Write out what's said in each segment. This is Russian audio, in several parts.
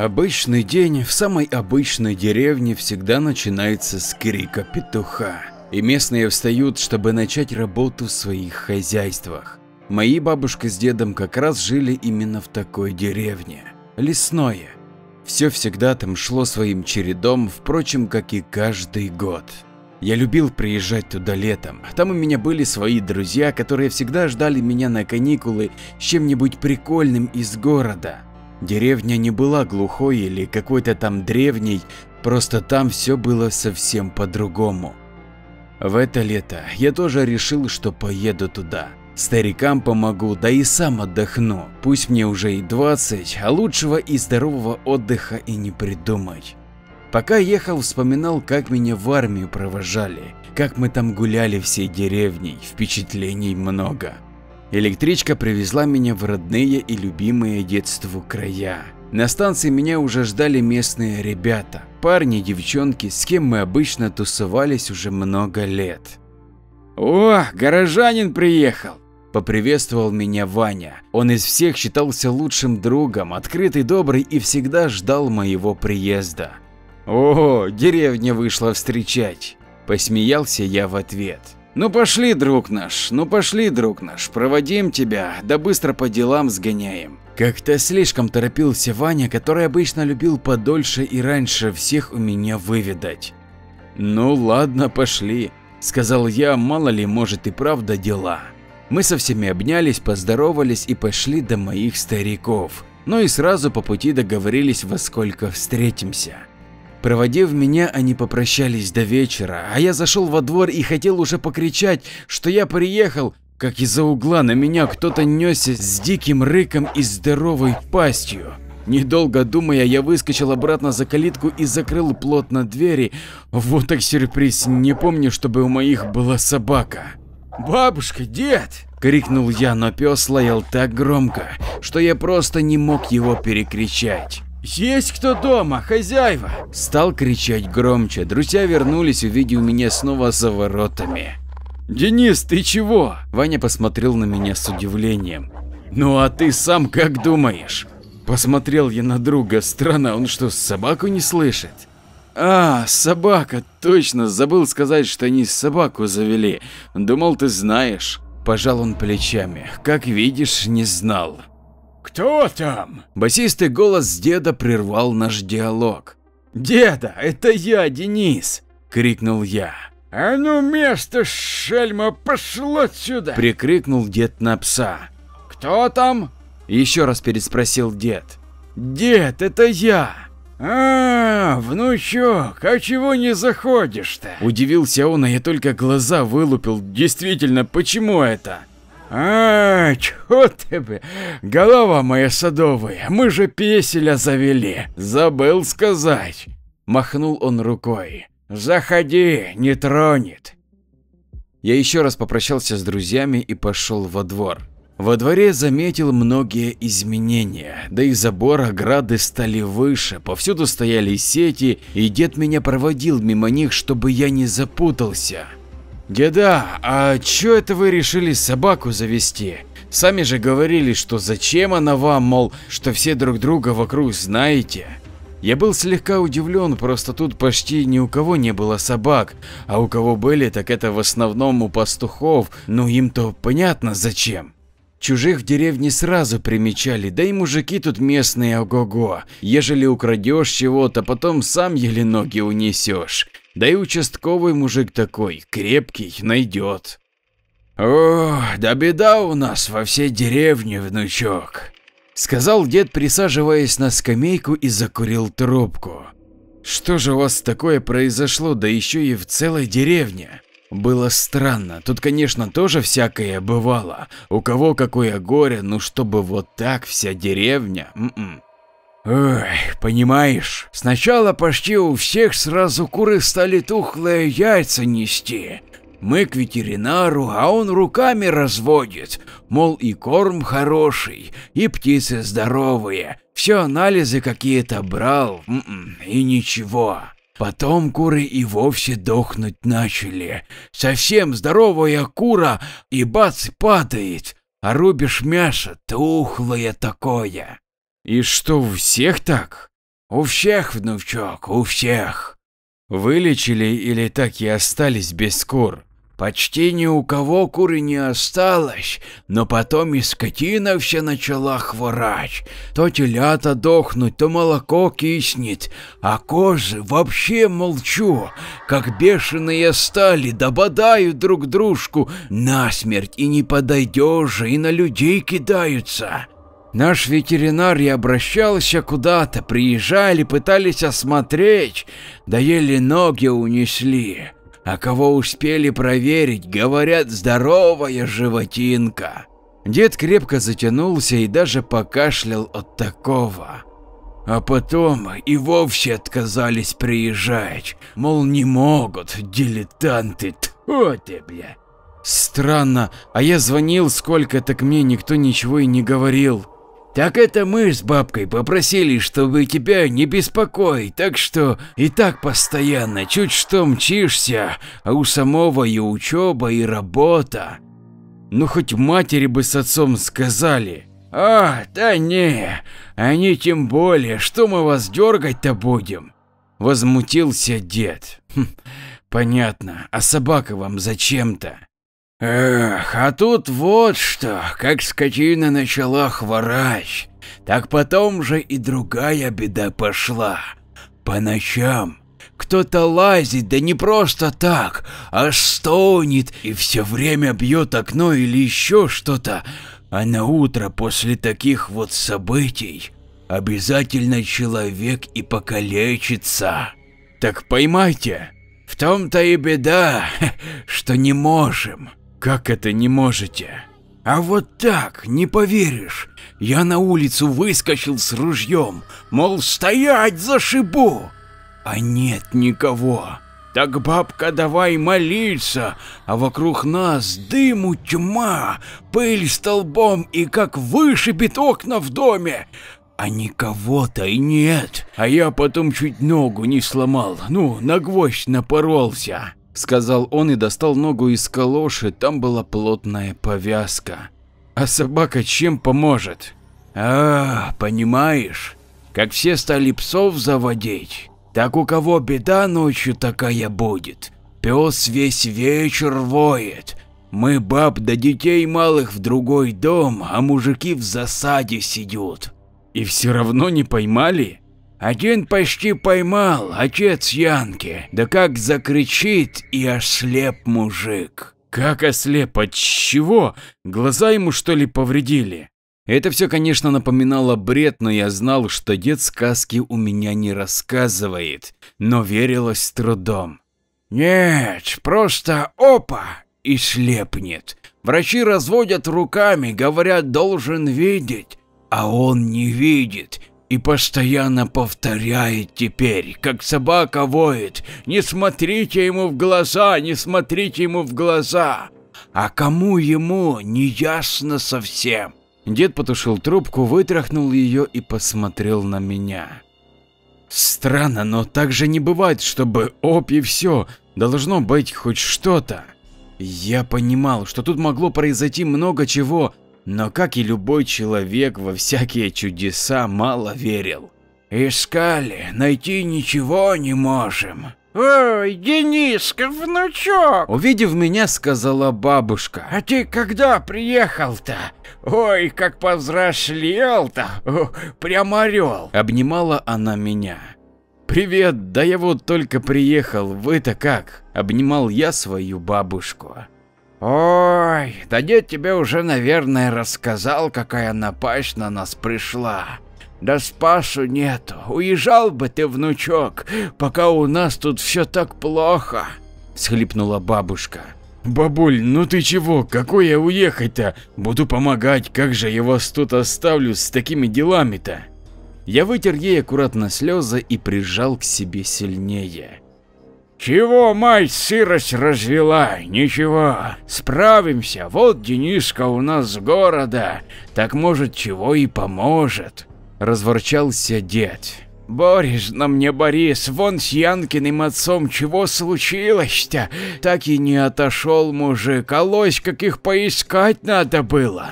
Обычный день в самой обычной деревне всегда начинается с крика петуха, и местные встают, чтобы начать работу в своих хозяйствах. Мои бабушка с дедом как раз жили именно в такой деревне, лесное. Все всегда там шло своим чередом, впрочем, как и каждый год. Я любил приезжать туда летом, там у меня были свои друзья, которые всегда ждали меня на каникулы с чем-нибудь прикольным из города. Деревня не была глухой или какой-то там древней, просто там все было совсем по-другому. В это лето я тоже решил, что поеду туда. Старикам помогу, да и сам отдохну. Пусть мне уже и 20, а лучшего и здорового отдыха и не придумать. Пока ехал, вспоминал, как меня в армию провожали, как мы там гуляли всей деревней, впечатлений много. Электричка привезла меня в родные и любимые детству края. На станции меня уже ждали местные ребята, парни девчонки, с кем мы обычно тусовались уже много лет. «О, горожанин приехал!» – поприветствовал меня Ваня. Он из всех считался лучшим другом, открытый, добрый и всегда ждал моего приезда. «О, деревня вышла встречать!» – посмеялся я в ответ. Ну пошли, друг наш, ну пошли, друг наш, проводим тебя, да быстро по делам сгоняем. Как-то слишком торопился Ваня, который обычно любил подольше и раньше всех у меня выведать. Ну ладно, пошли, сказал я, мало ли, может и правда дела. Мы со всеми обнялись, поздоровались и пошли до моих стариков, но и сразу по пути договорились во сколько встретимся. Проводив меня, они попрощались до вечера, а я зашел во двор и хотел уже покричать, что я приехал, как из-за угла на меня кто-то несся с диким рыком и здоровой пастью. Недолго думая, я выскочил обратно за калитку и закрыл плотно двери. Вот так сюрприз, не помню, чтобы у моих была собака. «Бабушка, дед!» – крикнул я, но пес лаял так громко, что я просто не мог его перекричать. «Есть кто дома, хозяева?» Стал кричать громче, друзья вернулись, увидев меня снова за воротами. «Денис, ты чего?» Ваня посмотрел на меня с удивлением. «Ну а ты сам как думаешь?» Посмотрел я на друга, странно, он что, собаку не слышит? А, собака, точно, забыл сказать, что они собаку завели. Думал, ты знаешь. Пожал он плечами, как видишь, не знал. «Кто там?» Басистый голос деда прервал наш диалог. «Деда, это я, Денис!» – крикнул я. «А ну место, шельма, пошло отсюда!» – прикрикнул дед на пса. «Кто там?» – еще раз переспросил дед. «Дед, это я!» «А, внучок, а чего не заходишь-то?» Удивился он, а я только глаза вылупил. Действительно, почему это? А, ты бы, голова моя садовая, мы же песеля завели, забыл сказать. Махнул он рукой. Заходи, не тронет. Я еще раз попрощался с друзьями и пошел во двор. Во дворе заметил многие изменения, да и забор ограды стали выше, повсюду стояли сети, и дед меня проводил мимо них, чтобы я не запутался. «Деда, а чё это вы решили собаку завести? Сами же говорили, что зачем она вам, мол, что все друг друга вокруг знаете». Я был слегка удивлен, просто тут почти ни у кого не было собак, а у кого были, так это в основном у пастухов, ну им-то понятно зачем. Чужих в деревне сразу примечали, да и мужики тут местные ого-го. Ежели украдешь чего-то, потом сам еле ноги унесешь. Да и участковый мужик такой, крепкий, найдет. О, да беда у нас во всей деревне, внучок. Сказал дед, присаживаясь на скамейку и закурил трубку. Что же у вас такое произошло, да еще и в целой деревне? Было странно, тут конечно тоже всякое бывало, у кого какое горе, ну чтобы вот так вся деревня, м м-м. -м. Ой, понимаешь, сначала почти у всех сразу куры стали тухлые яйца нести. Мы к ветеринару, а он руками разводит, мол и корм хороший, и птицы здоровые, все анализы какие-то брал, м-м, и ничего. Потом куры и вовсе дохнуть начали. Совсем здоровая кура и бац падает, а рубишь мясо тухлое такое. И что, у всех так? У всех, внучок, у всех. Вылечили или так и остались без кур? Почти ни у кого куры не осталось, но потом и скотина вся начала хворать. То телята дохнуть, то молоко киснет, а козы вообще молчу, как бешеные стали, дободают друг дружку насмерть и не подойдешь и на людей кидаются. Наш ветеринар и обращался куда-то, приезжали, пытались осмотреть, да еле ноги унесли а кого успели проверить, говорят, здоровая животинка. Дед крепко затянулся и даже покашлял от такого. А потом и вовсе отказались приезжать, мол не могут, дилетанты, тьфу ты, бля. Странно, а я звонил сколько, так мне никто ничего и не говорил. Так это мы с бабкой попросили, чтобы тебя не беспокоить, так что и так постоянно чуть что мчишься, а у самого и учеба, и работа. Ну хоть матери бы с отцом сказали. А, да не, они тем более, что мы вас дергать-то будем? Возмутился дед. Хм, понятно, а собака вам зачем-то? Эх, а тут вот что, как скотина начала хворать, так потом же и другая беда пошла. По ночам кто-то лазит, да не просто так, а стонет и все время бьет окно или еще что-то, а на утро после таких вот событий обязательно человек и покалечится. Так поймайте, в том-то и беда, что не можем. Как это не можете? А вот так, не поверишь. Я на улицу выскочил с ружьем, мол, стоять за шибу. А нет никого. Так бабка давай молиться, а вокруг нас дыму тьма, пыль столбом и как вышибет окна в доме. А никого-то и нет. А я потом чуть ногу не сломал, ну, на гвоздь напоролся сказал он и достал ногу из калоши, там была плотная повязка. А собака чем поможет? А, понимаешь, как все стали псов заводить, так у кого беда ночью такая будет. Пес весь вечер воет. Мы баб да детей малых в другой дом, а мужики в засаде сидят. И все равно не поймали? Один почти поймал, отец Янки, да как закричит и ослеп мужик. Как ослеп? От чего? Глаза ему что ли повредили? Это все, конечно, напоминало бред, но я знал, что дед сказки у меня не рассказывает, но верилось с трудом. Нет, просто опа и слепнет. Врачи разводят руками, говорят, должен видеть, а он не видит и постоянно повторяет теперь, как собака воет, не смотрите ему в глаза, не смотрите ему в глаза. А кому ему, не ясно совсем. Дед потушил трубку, вытряхнул ее и посмотрел на меня. Странно, но так же не бывает, чтобы оп и все, должно быть хоть что-то. Я понимал, что тут могло произойти много чего, но, как и любой человек, во всякие чудеса мало верил. Искали, найти ничего не можем. Ой, Дениска, внучок! Увидев меня, сказала бабушка. А ты когда приехал-то? Ой, как повзрослел-то, прям орел. Обнимала она меня. Привет, да я вот только приехал, вы-то как? Обнимал я свою бабушку. Ой, да дед тебе уже, наверное, рассказал, какая напасть на нас пришла. Да спасу нету, уезжал бы ты, внучок, пока у нас тут все так плохо, схлипнула бабушка. Бабуль, ну ты чего, какой я уехать-то? Буду помогать, как же я вас тут оставлю с такими делами-то? Я вытер ей аккуратно слезы и прижал к себе сильнее. Чего мать сырость развела? Ничего, справимся. Вот Дениска у нас с города, так может чего и поможет. Разворчался дед. Борис на мне, Борис, вон с Янкиным отцом чего случилось-то? Так и не отошел мужик, а лось каких поискать надо было.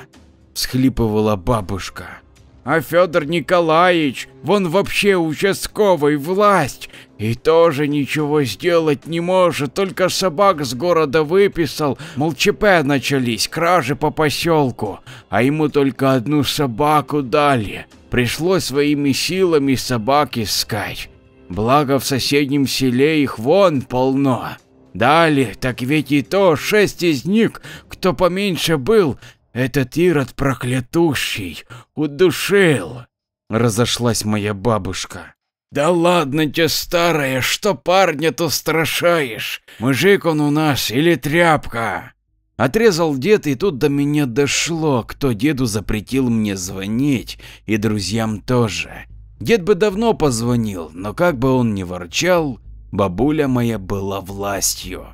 Схлипывала бабушка. А Федор Николаевич, вон вообще участковый власть, и тоже ничего сделать не может, только собак с города выписал, мол ЧП начались, кражи по поселку, а ему только одну собаку дали. Пришлось своими силами собак искать. Благо в соседнем селе их вон полно. Дали, так ведь и то шесть из них, кто поменьше был, этот Ирод проклятущий удушил. Разошлась моя бабушка. Да ладно тебе, старая, что парня-то страшаешь? Мужик он у нас или тряпка? Отрезал дед, и тут до меня дошло, кто деду запретил мне звонить, и друзьям тоже. Дед бы давно позвонил, но как бы он ни ворчал, бабуля моя была властью.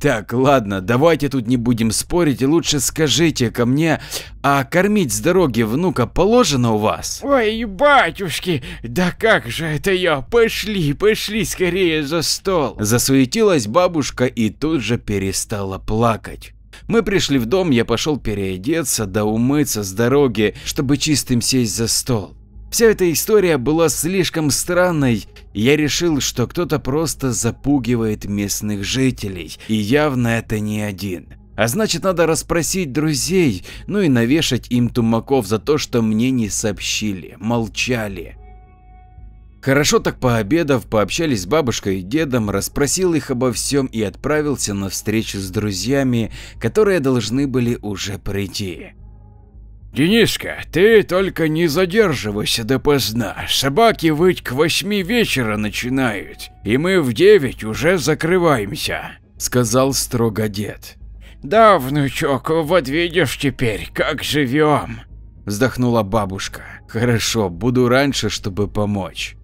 Так, ладно, давайте тут не будем спорить и лучше скажите ко мне, а кормить с дороги внука положено у вас? Ой, батюшки, да как же это я, пошли, пошли скорее за стол. Засуетилась бабушка и тут же перестала плакать. Мы пришли в дом, я пошел переодеться да умыться с дороги, чтобы чистым сесть за стол. Вся эта история была слишком странной, и я решил, что кто-то просто запугивает местных жителей, и явно это не один. А значит, надо расспросить друзей, ну и навешать им тумаков за то, что мне не сообщили, молчали. Хорошо так пообедав, пообщались с бабушкой и дедом, расспросил их обо всем и отправился на встречу с друзьями, которые должны были уже прийти. Дениска, ты только не задерживайся допоздна. Собаки выть к восьми вечера начинают, и мы в девять уже закрываемся, сказал строго дед. Да, внучок, вот видишь теперь, как живем. Вздохнула бабушка. Хорошо, буду раньше, чтобы помочь.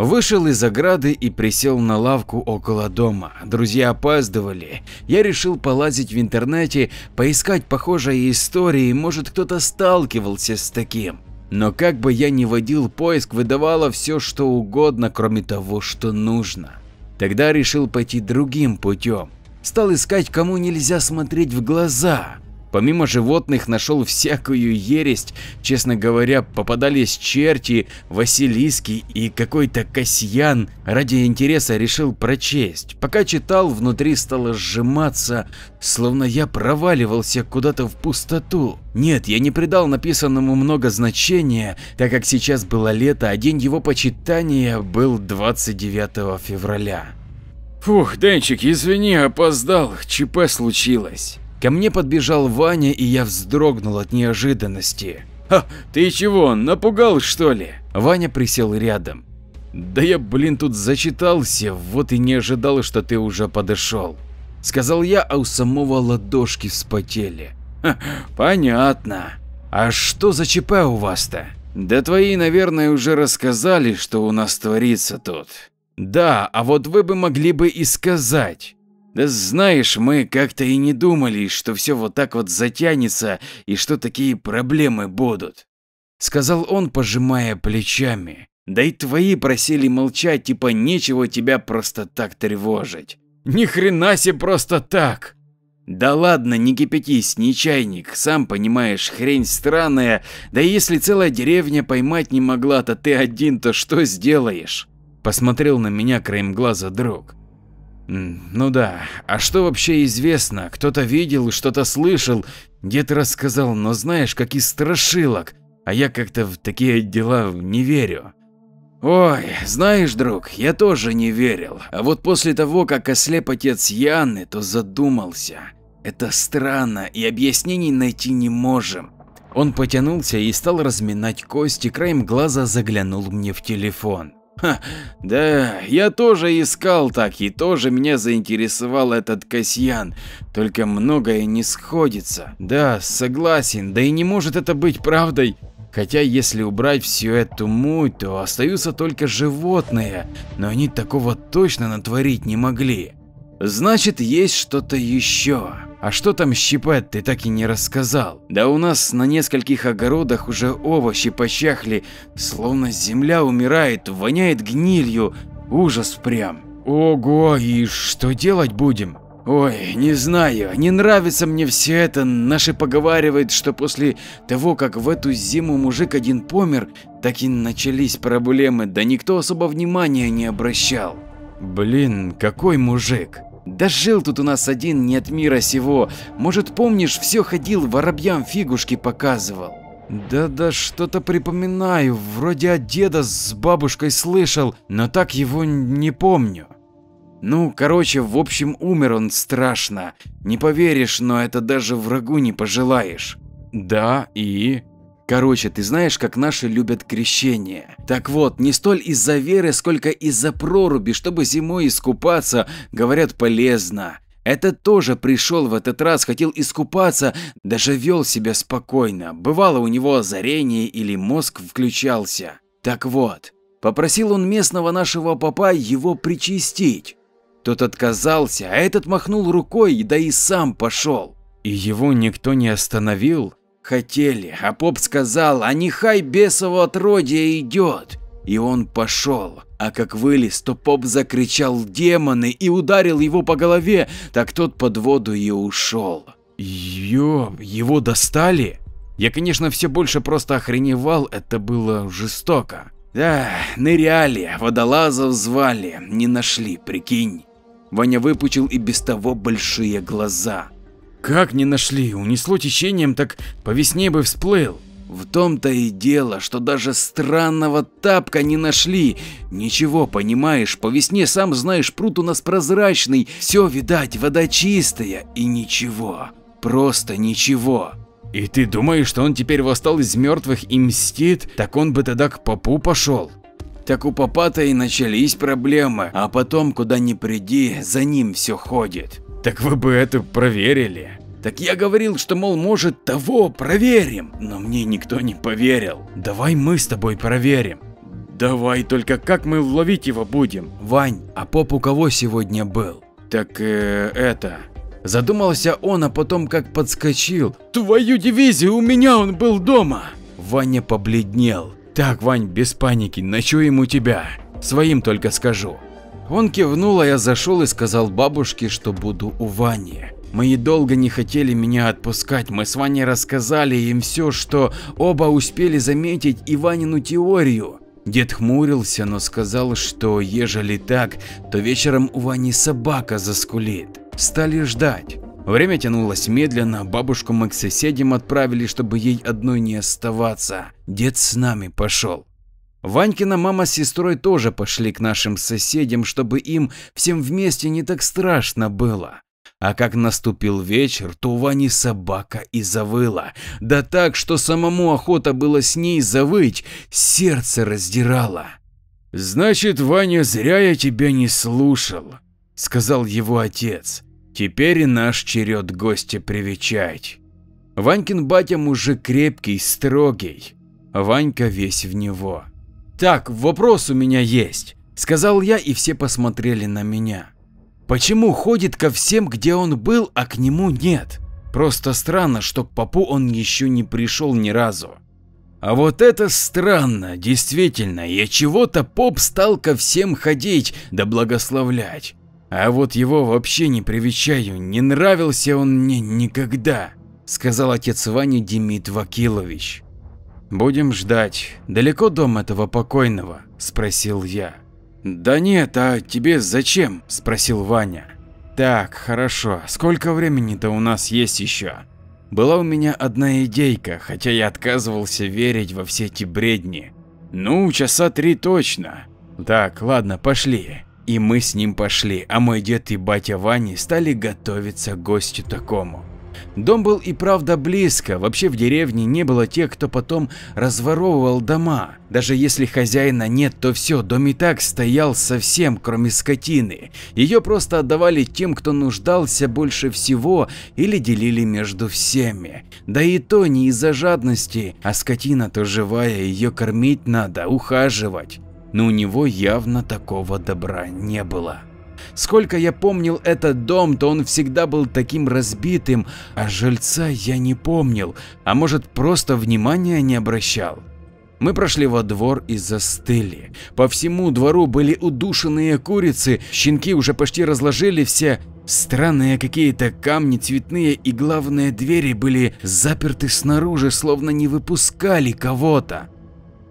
Вышел из ограды и присел на лавку около дома. Друзья опаздывали. Я решил полазить в интернете, поискать похожие истории, может кто-то сталкивался с таким. Но как бы я ни водил поиск, выдавало все что угодно, кроме того, что нужно. Тогда решил пойти другим путем. Стал искать, кому нельзя смотреть в глаза. Помимо животных нашел всякую ересть, честно говоря, попадались черти, василиски и какой-то касьян. Ради интереса решил прочесть. Пока читал, внутри стало сжиматься, словно я проваливался куда-то в пустоту. Нет, я не придал написанному много значения, так как сейчас было лето, а день его почитания был 29 февраля. Фух, Денчик, извини, опоздал, ЧП случилось. Ко мне подбежал Ваня, и я вздрогнул от неожиданности. «Ха, ты чего, напугал что ли?» Ваня присел рядом. «Да я, блин, тут зачитался, вот и не ожидал, что ты уже подошел», – сказал я, а у самого ладошки вспотели. «Понятно. А что за ЧП у вас-то?» «Да твои, наверное, уже рассказали, что у нас творится тут». «Да, а вот вы бы могли бы и сказать». Да знаешь, мы как-то и не думали, что все вот так вот затянется и что такие проблемы будут. Сказал он, пожимая плечами. Да и твои просили молчать, типа нечего тебя просто так тревожить. Ни хрена себе просто так. Да ладно, не кипятись, не чайник, сам понимаешь, хрень странная, да если целая деревня поймать не могла, то ты один-то что сделаешь? Посмотрел на меня краем глаза друг. Ну да, а что вообще известно? Кто-то видел, что-то слышал, дед рассказал, но знаешь, как из страшилок, а я как-то в такие дела не верю. Ой, знаешь, друг, я тоже не верил, а вот после того, как ослеп отец Яны, то задумался. Это странно и объяснений найти не можем. Он потянулся и стал разминать кости, краем глаза заглянул мне в телефон. Ха, да, я тоже искал так, и тоже меня заинтересовал этот Касьян, только многое не сходится. Да, согласен, да и не может это быть правдой. Хотя если убрать всю эту муть, то остаются только животные, но они такого точно натворить не могли. Значит, есть что-то еще. А что там щипать, ты так и не рассказал. Да у нас на нескольких огородах уже овощи почахли, словно земля умирает, воняет гнилью, ужас прям. Ого, и что делать будем? Ой, не знаю, не нравится мне все это. Наши поговаривают, что после того, как в эту зиму мужик один помер, так и начались проблемы, да никто особо внимания не обращал. Блин, какой мужик? Да жил тут у нас один не от мира сего. Может, помнишь, все ходил, воробьям фигушки показывал. Да-да, что-то припоминаю, вроде от деда с бабушкой слышал, но так его не помню. Ну, короче, в общем, умер он страшно. Не поверишь, но это даже врагу не пожелаешь. Да, и? Короче, ты знаешь, как наши любят крещение. Так вот, не столь из-за веры, сколько из-за проруби, чтобы зимой искупаться, говорят, полезно. Этот тоже пришел в этот раз, хотел искупаться, даже вел себя спокойно. Бывало у него озарение или мозг включался. Так вот, попросил он местного нашего папа его причастить. Тот отказался, а этот махнул рукой, да и сам пошел. И его никто не остановил? Хотели, а поп сказал, а нехай бесово отродье идет. И он пошел, а как вылез, то поп закричал демоны и ударил его по голове, так тот под воду и ушел. Ё, его достали? Я, конечно, все больше просто охреневал, это было жестоко. Да, ныряли, водолазов звали, не нашли, прикинь. Ваня выпучил и без того большие глаза. Как не нашли? Унесло течением, так по весне бы всплыл. В том-то и дело, что даже странного тапка не нашли. Ничего, понимаешь, по весне, сам знаешь, пруд у нас прозрачный, все видать, вода чистая и ничего. Просто ничего. И ты думаешь, что он теперь восстал из мертвых и мстит? Так он бы тогда к попу пошел. Так у папа-то и начались проблемы, а потом куда ни приди, за ним все ходит. Так вы бы это проверили. Так я говорил, что, мол, может, того проверим, но мне никто не поверил. Давай мы с тобой проверим. Давай, только как мы ловить его будем? Вань, а поп у кого сегодня был? Так э, это... Задумался он, а потом как подскочил. Твою дивизию, у меня он был дома. Ваня побледнел. Так, Вань, без паники, ночуем у тебя. Своим только скажу. Он кивнул, а я зашел и сказал бабушке, что буду у Вани. Мы долго не хотели меня отпускать, мы с Ваней рассказали им все, что оба успели заметить и Ванину теорию. Дед хмурился, но сказал, что ежели так, то вечером у Вани собака заскулит. Стали ждать. Время тянулось медленно, бабушку мы к соседям отправили, чтобы ей одной не оставаться. Дед с нами пошел. Ванькина мама с сестрой тоже пошли к нашим соседям, чтобы им всем вместе не так страшно было. А как наступил вечер, то у Вани собака и завыла. Да так, что самому охота было с ней завыть, сердце раздирало. «Значит, Ваня, зря я тебя не слушал», – сказал его отец. Теперь и наш черед гостя привечать. Ванькин батя мужик крепкий, строгий. Ванька весь в него. Так, вопрос у меня есть, сказал я, и все посмотрели на меня. Почему ходит ко всем, где он был, а к нему нет? Просто странно, что к попу он еще не пришел ни разу. А вот это странно, действительно, я чего-то поп стал ко всем ходить да благословлять. А вот его вообще не привечаю, не нравился он мне никогда, сказал отец Вани Демид Вакилович. Будем ждать. Далеко дом этого покойного? спросил я. Да нет, а тебе зачем? спросил Ваня. Так, хорошо. Сколько времени-то у нас есть еще? Была у меня одна идейка, хотя я отказывался верить во все эти бредни. Ну, часа три точно. Так, ладно, пошли. И мы с ним пошли, а мой дед и батя Вани стали готовиться к гостю такому. Дом был и правда близко, вообще в деревне не было тех, кто потом разворовывал дома. Даже если хозяина нет, то все, дом и так стоял совсем, кроме скотины. Ее просто отдавали тем, кто нуждался больше всего или делили между всеми. Да и то не из-за жадности, а скотина-то живая, ее кормить надо, ухаживать но у него явно такого добра не было. Сколько я помнил этот дом, то он всегда был таким разбитым, а жильца я не помнил, а может просто внимания не обращал. Мы прошли во двор и застыли. По всему двору были удушенные курицы, щенки уже почти разложили все. Странные какие-то камни цветные и главные двери были заперты снаружи, словно не выпускали кого-то.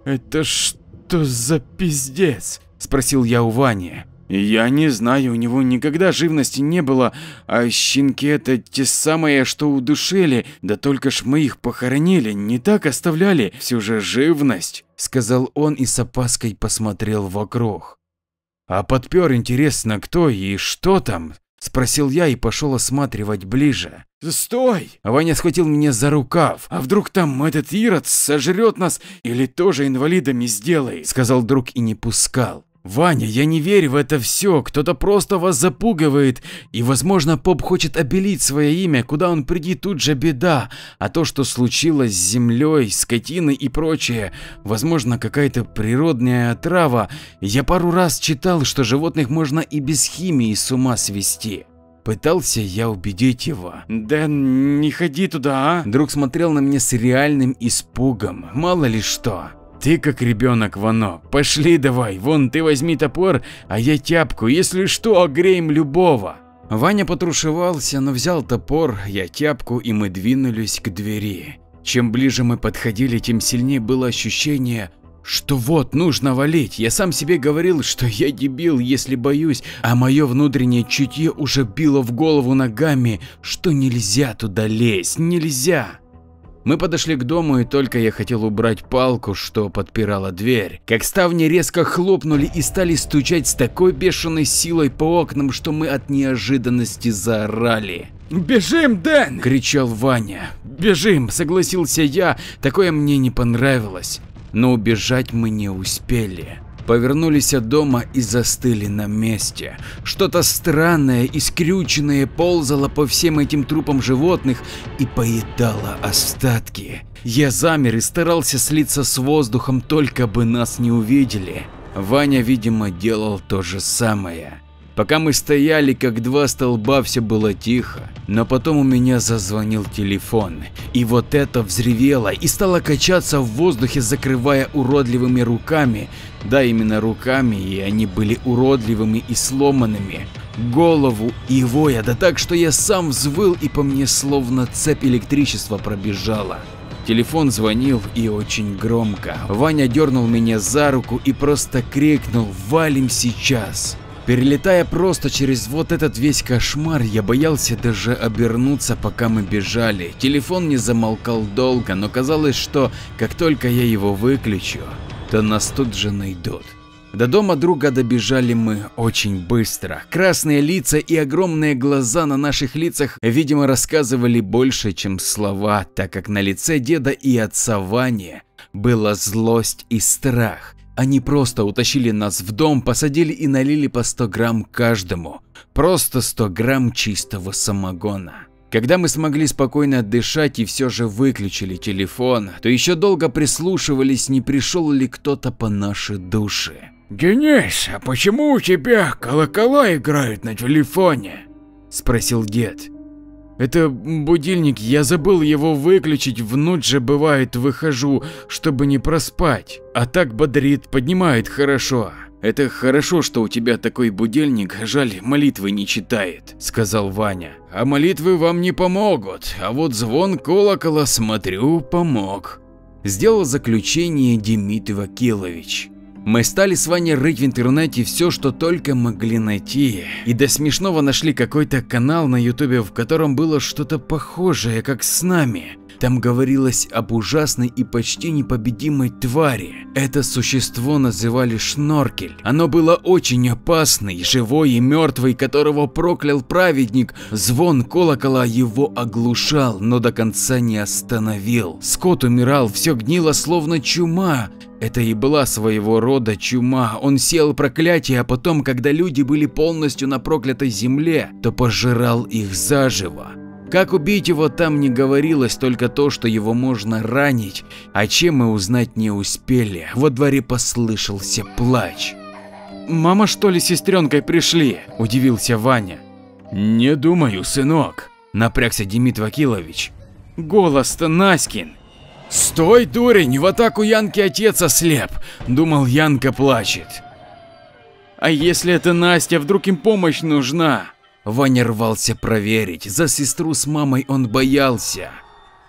Это что за пиздец? Спросил я у Вани. Я не знаю, у него никогда живности не было, а щенки это те самые, что удушили, да только ж мы их похоронили, не так оставляли, всю же живность, сказал он и с опаской посмотрел вокруг. А подпер интересно кто и что там, Спросил я и пошел осматривать ближе. «Стой!» Ваня схватил меня за рукав. «А вдруг там этот Ирод сожрет нас или тоже инвалидами сделает?» Сказал друг и не пускал. Ваня, я не верю в это все, кто-то просто вас запугивает, и возможно поп хочет обелить свое имя, куда он приди тут же беда, а то, что случилось с землей, скотиной и прочее, возможно какая-то природная отрава, я пару раз читал, что животных можно и без химии с ума свести. Пытался я убедить его. «Дэн, не ходи туда, а?» Друг смотрел на меня с реальным испугом, мало ли что. Ты как ребенок, Вано. Пошли давай, вон ты возьми топор, а я тяпку, если что, огреем любого. Ваня потрушевался, но взял топор, я тяпку и мы двинулись к двери. Чем ближе мы подходили, тем сильнее было ощущение, что вот нужно валить. Я сам себе говорил, что я дебил, если боюсь, а мое внутреннее чутье уже било в голову ногами, что нельзя туда лезть, нельзя. Мы подошли к дому, и только я хотел убрать палку, что подпирала дверь, как ставни резко хлопнули и стали стучать с такой бешеной силой по окнам, что мы от неожиданности заорали. «Бежим, Дэн!» – кричал Ваня. «Бежим!» – согласился я, такое мне не понравилось. Но убежать мы не успели повернулись от дома и застыли на месте. Что-то странное и скрюченное ползало по всем этим трупам животных и поедало остатки. Я замер и старался слиться с воздухом, только бы нас не увидели. Ваня, видимо, делал то же самое. Пока мы стояли, как два столба, все было тихо, но потом у меня зазвонил телефон, и вот это взревело и стало качаться в воздухе, закрывая уродливыми руками, да именно руками, и они были уродливыми и сломанными, голову и воя, да так, что я сам взвыл и по мне словно цепь электричества пробежала. Телефон звонил и очень громко. Ваня дернул меня за руку и просто крикнул «Валим сейчас!». Перелетая просто через вот этот весь кошмар, я боялся даже обернуться, пока мы бежали. Телефон не замолкал долго, но казалось, что как только я его выключу, то нас тут же найдут. До дома друга добежали мы очень быстро. Красные лица и огромные глаза на наших лицах, видимо, рассказывали больше, чем слова, так как на лице деда и отца Вани была злость и страх. Они просто утащили нас в дом, посадили и налили по 100 грамм каждому. Просто 100 грамм чистого самогона. Когда мы смогли спокойно отдышать и все же выключили телефон, то еще долго прислушивались, не пришел ли кто-то по нашей душе. «Денис, а почему у тебя колокола играют на телефоне?» – спросил дед. Это будильник, я забыл его выключить, в ночь же бывает выхожу, чтобы не проспать. А так бодрит, поднимает хорошо. Это хорошо, что у тебя такой будильник, жаль, молитвы не читает, сказал Ваня. А молитвы вам не помогут, а вот звон колокола, смотрю, помог. Сделал заключение Дмитрий Вакилович. Мы стали с Ваней рыть в интернете все, что только могли найти, и до смешного нашли какой-то канал на ютубе, в котором было что-то похожее, как с нами. Там говорилось об ужасной и почти непобедимой твари. Это существо называли Шноркель. Оно было очень опасный, живой и мертвый, которого проклял праведник. Звон колокола его оглушал, но до конца не остановил. Скот умирал, все гнило словно чума. Это и была своего рода чума. Он сел проклятие, а потом, когда люди были полностью на проклятой земле, то пожирал их заживо. Как убить его там не говорилось, только то, что его можно ранить, а чем мы узнать не успели. Во дворе послышался плач. «Мама что ли с сестренкой пришли?» – удивился Ваня. «Не думаю, сынок», – напрягся Демид Вакилович. «Голос-то Наськин». Стой, дурень, в атаку Янки отец ослеп. Думал, Янка плачет. А если это Настя, вдруг им помощь нужна? Ваня рвался проверить, за сестру с мамой он боялся.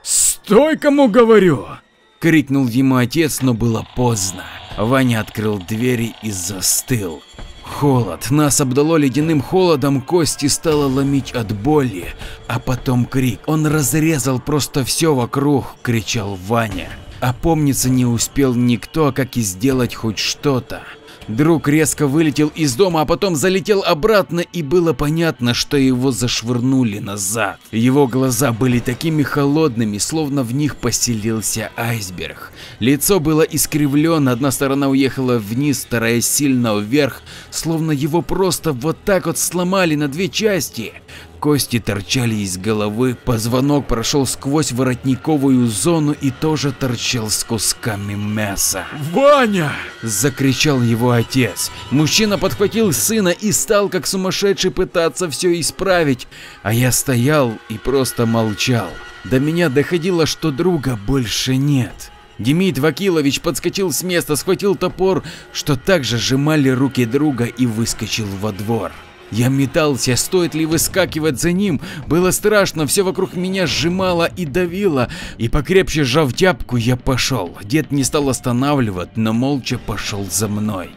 «Стой, кому говорю!» – крикнул ему отец, но было поздно. Ваня открыл двери и застыл. Холод, нас обдало ледяным холодом, кости стало ломить от боли, а потом крик. Он разрезал просто все вокруг, кричал Ваня. Опомниться не успел никто, как и сделать хоть что-то. Друг резко вылетел из дома, а потом залетел обратно и было понятно, что его зашвырнули назад. Его глаза были такими холодными, словно в них поселился айсберг. Лицо было искривлено, одна сторона уехала вниз, вторая сильно вверх, словно его просто вот так вот сломали на две части. Кости торчали из головы, позвонок прошел сквозь воротниковую зону и тоже торчал с кусками мяса. «Ваня!» – закричал его отец. Мужчина подхватил сына и стал как сумасшедший пытаться все исправить, а я стоял и просто молчал. До меня доходило, что друга больше нет. Демид Вакилович подскочил с места, схватил топор, что также сжимали руки друга и выскочил во двор. Я метался, стоит ли выскакивать за ним, было страшно, все вокруг меня сжимало и давило, и покрепче сжав тяпку я пошел. Дед не стал останавливать, но молча пошел за мной.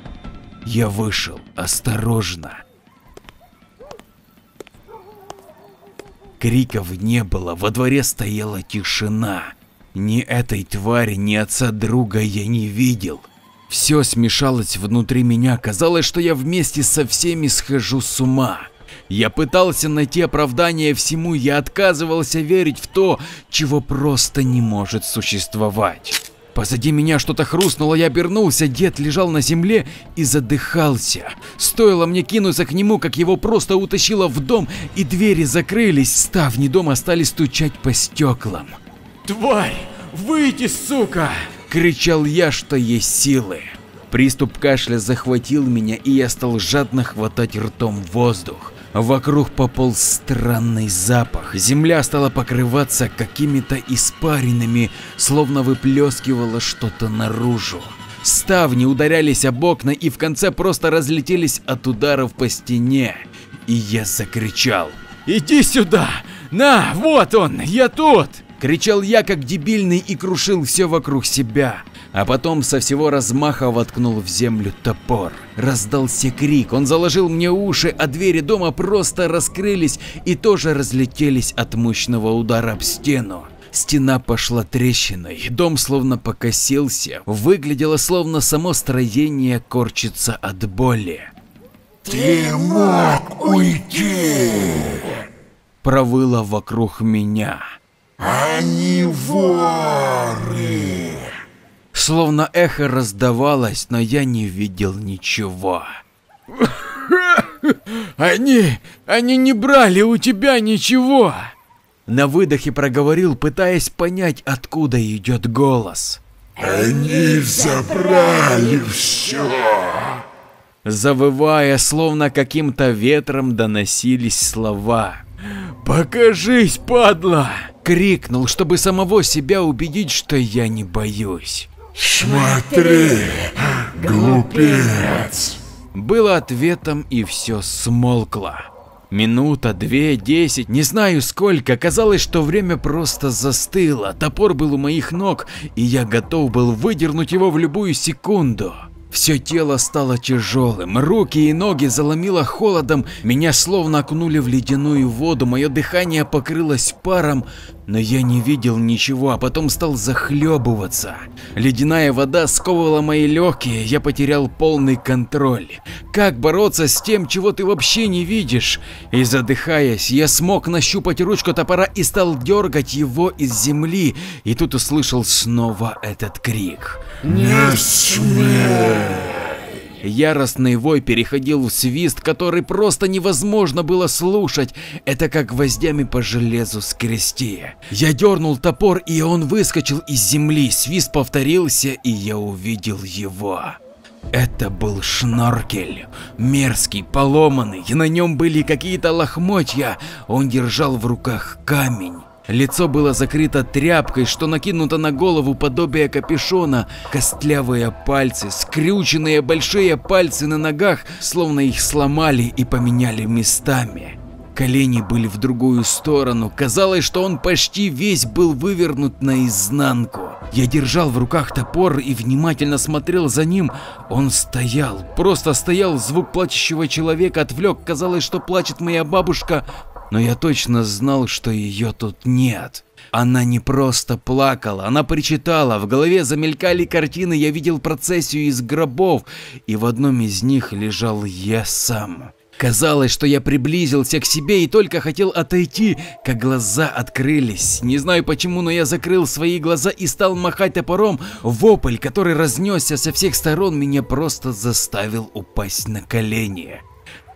Я вышел осторожно. Криков не было, во дворе стояла тишина. Ни этой твари, ни отца друга я не видел. Все смешалось внутри меня, казалось, что я вместе со всеми схожу с ума. Я пытался найти оправдание всему, я отказывался верить в то, чего просто не может существовать. Позади меня что-то хрустнуло, я обернулся, дед лежал на земле и задыхался. Стоило мне кинуться к нему, как его просто утащило в дом, и двери закрылись, ставни дома стали стучать по стеклам. «Тварь, выйди, сука!» Кричал я, что есть силы. Приступ кашля захватил меня, и я стал жадно хватать ртом воздух. Вокруг пополз странный запах. Земля стала покрываться какими-то испаринами, словно выплескивало что-то наружу. Ставни ударялись об окна и в конце просто разлетелись от ударов по стене. И я закричал. «Иди сюда! На, вот он, я тут!» Кричал я как дебильный и крушил все вокруг себя. А потом со всего размаха воткнул в землю топор. Раздался крик, он заложил мне уши, а двери дома просто раскрылись и тоже разлетелись от мощного удара об стену. Стена пошла трещиной, дом словно покосился, выглядело словно само строение корчится от боли. «Ты мог уйти!» Провыло вокруг меня. Они воры. Словно эхо раздавалось, но я не видел ничего. Они, они не брали у тебя ничего. На выдохе проговорил, пытаясь понять, откуда идет голос. Они забрали все. Завывая, словно каким-то ветром доносились слова. «Покажись, падла!» Крикнул, чтобы самого себя убедить, что я не боюсь. «Смотри, глупец!» Было ответом и все смолкло. Минута, две, десять, не знаю сколько, казалось, что время просто застыло, топор был у моих ног, и я готов был выдернуть его в любую секунду. Все тело стало тяжелым, руки и ноги заломило холодом, меня словно окунули в ледяную воду, мое дыхание покрылось паром, но я не видел ничего, а потом стал захлебываться. Ледяная вода сковывала мои легкие, я потерял полный контроль. Как бороться с тем, чего ты вообще не видишь? И задыхаясь, я смог нащупать ручку топора и стал дергать его из земли, и тут услышал снова этот крик. «Не смей!» Яростный вой переходил в свист, который просто невозможно было слушать. Это как гвоздями по железу скрести. Я дернул топор, и он выскочил из земли. Свист повторился, и я увидел его. Это был шноркель, мерзкий, поломанный, на нем были какие-то лохмотья, он держал в руках камень. Лицо было закрыто тряпкой, что накинуто на голову подобие капюшона, костлявые пальцы, скрюченные большие пальцы на ногах, словно их сломали и поменяли местами. Колени были в другую сторону, казалось, что он почти весь был вывернут наизнанку. Я держал в руках топор и внимательно смотрел за ним. Он стоял, просто стоял, звук плачущего человека отвлек, казалось, что плачет моя бабушка, но я точно знал, что ее тут нет. Она не просто плакала, она причитала, в голове замелькали картины, я видел процессию из гробов, и в одном из них лежал я сам. Казалось, что я приблизился к себе и только хотел отойти, как глаза открылись. Не знаю почему, но я закрыл свои глаза и стал махать топором. Вопль, который разнесся со всех сторон, меня просто заставил упасть на колени.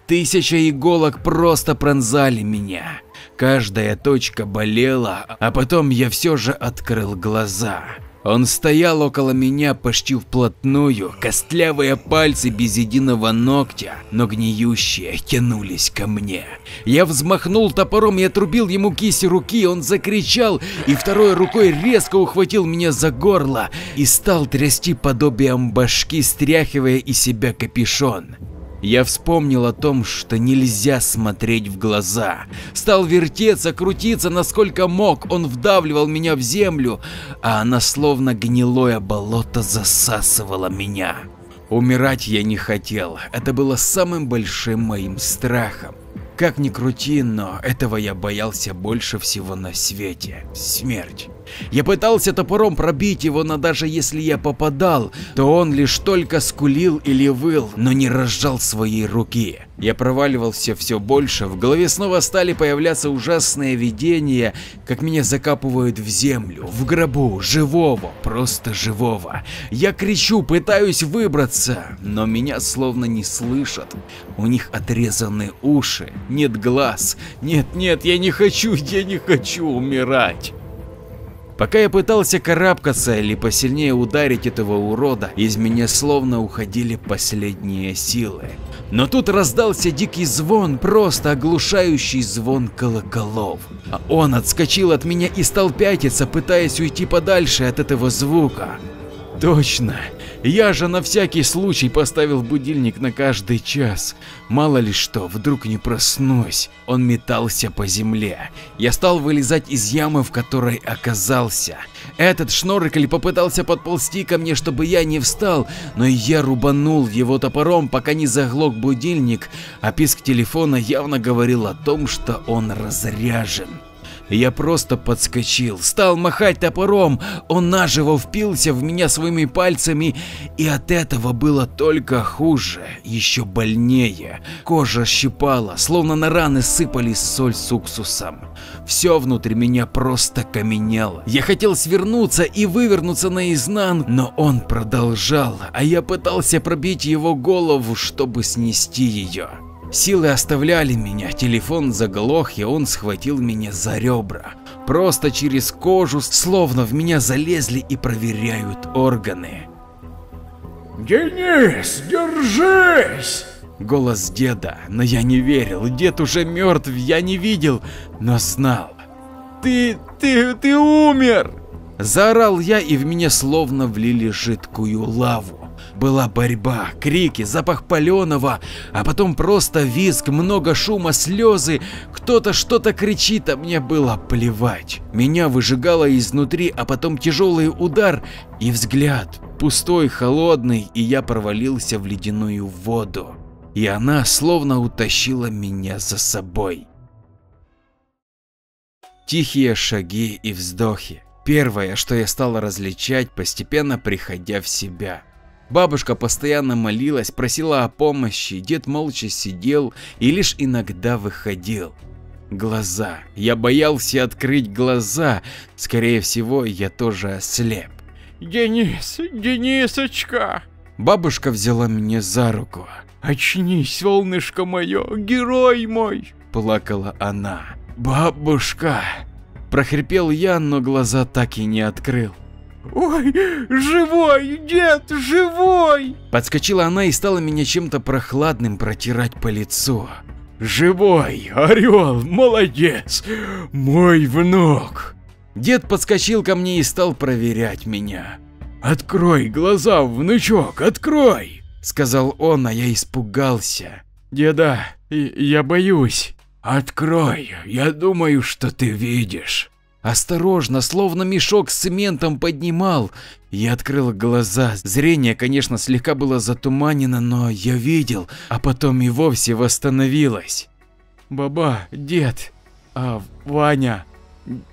Тысяча иголок просто пронзали меня. Каждая точка болела, а потом я все же открыл глаза. Он стоял около меня почти вплотную, костлявые пальцы без единого ногтя, но гниющие тянулись ко мне. Я взмахнул топором и отрубил ему кисть руки, он закричал и второй рукой резко ухватил меня за горло и стал трясти подобием башки, стряхивая из себя капюшон. Я вспомнил о том, что нельзя смотреть в глаза. Стал вертеться, крутиться насколько мог, он вдавливал меня в землю, а она словно гнилое болото засасывала меня. Умирать я не хотел, это было самым большим моим страхом. Как ни крути, но этого я боялся больше всего на свете – смерть. Я пытался топором пробить его, но даже если я попадал, то он лишь только скулил или выл, но не разжал своей руки. Я проваливался все больше, в голове снова стали появляться ужасные видения, как меня закапывают в землю, в гробу, живого, просто живого. Я кричу, пытаюсь выбраться, но меня словно не слышат. У них отрезаны уши, нет глаз. Нет, нет, я не хочу, я не хочу умирать. Пока я пытался карабкаться или посильнее ударить этого урода, из меня словно уходили последние силы. Но тут раздался дикий звон, просто оглушающий звон колоколов. А он отскочил от меня и стал пятиться, пытаясь уйти подальше от этого звука. Точно, я же на всякий случай поставил будильник на каждый час. Мало ли что, вдруг не проснусь. Он метался по земле. Я стал вылезать из ямы, в которой оказался. Этот шноркль попытался подползти ко мне, чтобы я не встал, но я рубанул его топором, пока не заглох будильник, а писк телефона явно говорил о том, что он разряжен. Я просто подскочил, стал махать топором, он наживо впился в меня своими пальцами, и от этого было только хуже, еще больнее. Кожа щипала, словно на раны сыпались соль с уксусом. Все внутри меня просто каменело. Я хотел свернуться и вывернуться наизнанку, но он продолжал, а я пытался пробить его голову, чтобы снести ее. Силы оставляли меня, телефон заглох и он схватил меня за ребра. Просто через кожу, словно в меня залезли и проверяют органы. «Денис, держись!» Голос деда, но я не верил, дед уже мертв, я не видел, но знал. «Ты, ты, ты умер!» Заорал я и в меня словно влили жидкую лаву. Была борьба, крики, запах паленого, а потом просто визг, много шума, слезы, кто-то что-то кричит, а мне было плевать. Меня выжигало изнутри, а потом тяжелый удар и взгляд, пустой, холодный, и я провалился в ледяную воду. И она словно утащила меня за собой. Тихие шаги и вздохи. Первое, что я стал различать, постепенно приходя в себя. Бабушка постоянно молилась, просила о помощи, дед молча сидел и лишь иногда выходил. Глаза. Я боялся открыть глаза, скорее всего, я тоже ослеп. Денис, Денисочка. Бабушка взяла меня за руку. Очнись, солнышко мое, герой мой. Плакала она. Бабушка. Прохрипел я, но глаза так и не открыл. Ой, живой, дед, живой! Подскочила она и стала меня чем-то прохладным протирать по лицу. Живой, орел, молодец, мой внук. Дед подскочил ко мне и стал проверять меня. «Открой глаза, внучок, открой!» – сказал он, а я испугался. «Деда, я боюсь». «Открой, я думаю, что ты видишь». Осторожно, словно мешок с цементом поднимал. Я открыл глаза. Зрение, конечно, слегка было затуманено, но я видел, а потом и вовсе восстановилось. «Баба, дед, а Ваня,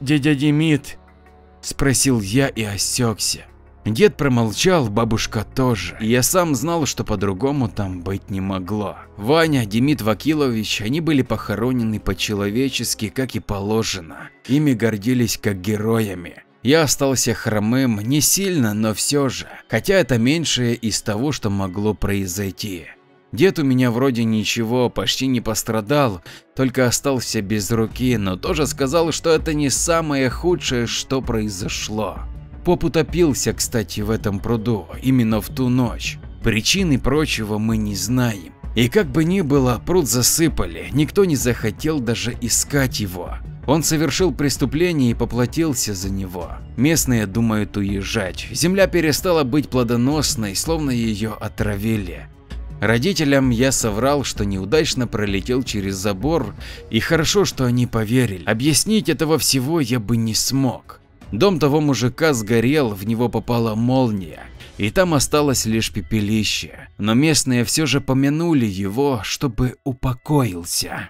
дядя Демид?» – спросил я и осекся. Дед промолчал, бабушка тоже. И я сам знал, что по-другому там быть не могло. Ваня, Демид Вакилович, они были похоронены по-человечески, как и положено. Ими гордились как героями. Я остался хромым, не сильно, но все же, хотя это меньшее из того, что могло произойти. Дед у меня вроде ничего, почти не пострадал, только остался без руки, но тоже сказал, что это не самое худшее, что произошло. Поп утопился, кстати, в этом пруду именно в ту ночь. Причины прочего мы не знаем. И как бы ни было, пруд засыпали, никто не захотел даже искать его. Он совершил преступление и поплатился за него. Местные думают уезжать. Земля перестала быть плодоносной, словно ее отравили. Родителям я соврал, что неудачно пролетел через забор, и хорошо, что они поверили. Объяснить этого всего я бы не смог. Дом того мужика сгорел, в него попала молния, и там осталось лишь пепелище, но местные все же помянули его, чтобы упокоился.